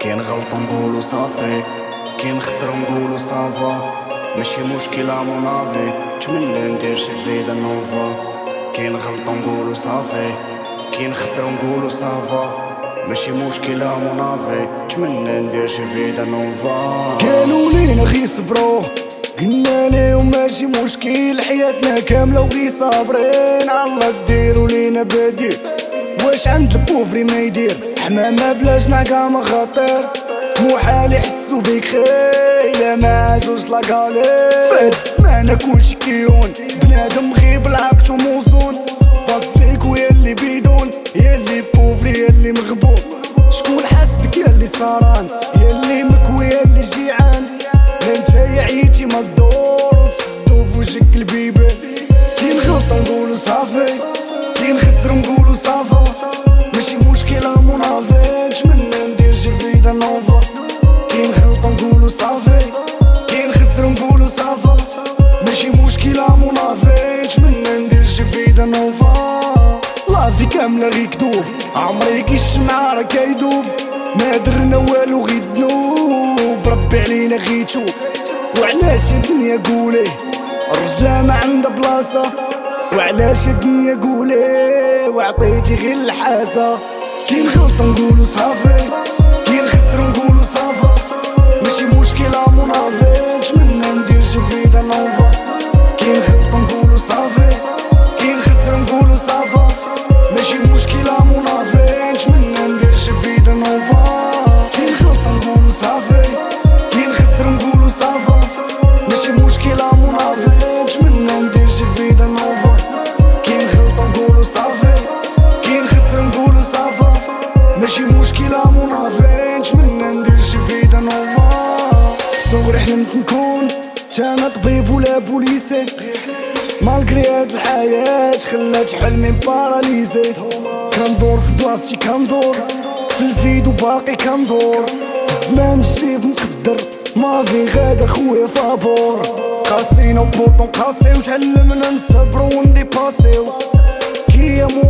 كي نغلط نقولو صافي. كي نخسر نقولو ça va. ماشي مشكل مونافي نتمنى ندير شي vida nova. كي نغلط نقولو صافي. كي نخسر نقولو ça va. ماشي مشكل مونافي نتمنى ندير شي vida nova. قالوا لينا غي صبرو قلنا ليهم ماشي مشكل. حياتنا كاملة وغي صابرين الله ديروا لينا بديل. واش عند البوفري ما يدير؟ حمامة بلاش نعقا مخاطر محال يحسوا بيك خيلة ما جوج لاكالي فهاد السمانة كلشي كيون. بنادم غيب العقد وموزون. باصليك ويا اللي بيدون. يا اللي بوفري يا اللي مغبون. شكون حاسبك يا اللي صاران يا اللي مكوي يا اللي جيعان انت يا عيتي ما تدور وتصدو في وجهك البيبان. كي نغلطو نقولو صافي. كي نخسرو نقولو مشكلة منافي نتمنى ندير شي vida nova؟ la vie كاملة غي كدوب عمري كي الشمعة كيدوب ما درنا والو غي ذنوب ربي علينا غي توب وعلاش الدنيا قولي؟ الرجلة ما عندها بلاصة. وعلاش الدنيا قولي؟ وعطيتي غير الحاسة. كي نغلط نقولو صافي. كي نخسر نقولو صافا ماشي مشكلة منافي منافي نتمنى ندير شي vida nova. كي نغلط نقولو صافي كي نخسر نقولو ça va. ماشي مشكلة منافي نتمنى ندير شي vida nova. صغري حلمت نكون أنا طبيب ولا بوليسي. malgré هاد الحياة خلات حلمي paralysé كندور في بلاصتي كندور في ال vide و باقي كندور زمان الجيب مقدر ما في غادا خويا فابور. قاسينا وبورطون قاسي وتعلمنا نصبرو ونديباسيو كيا مورا كيا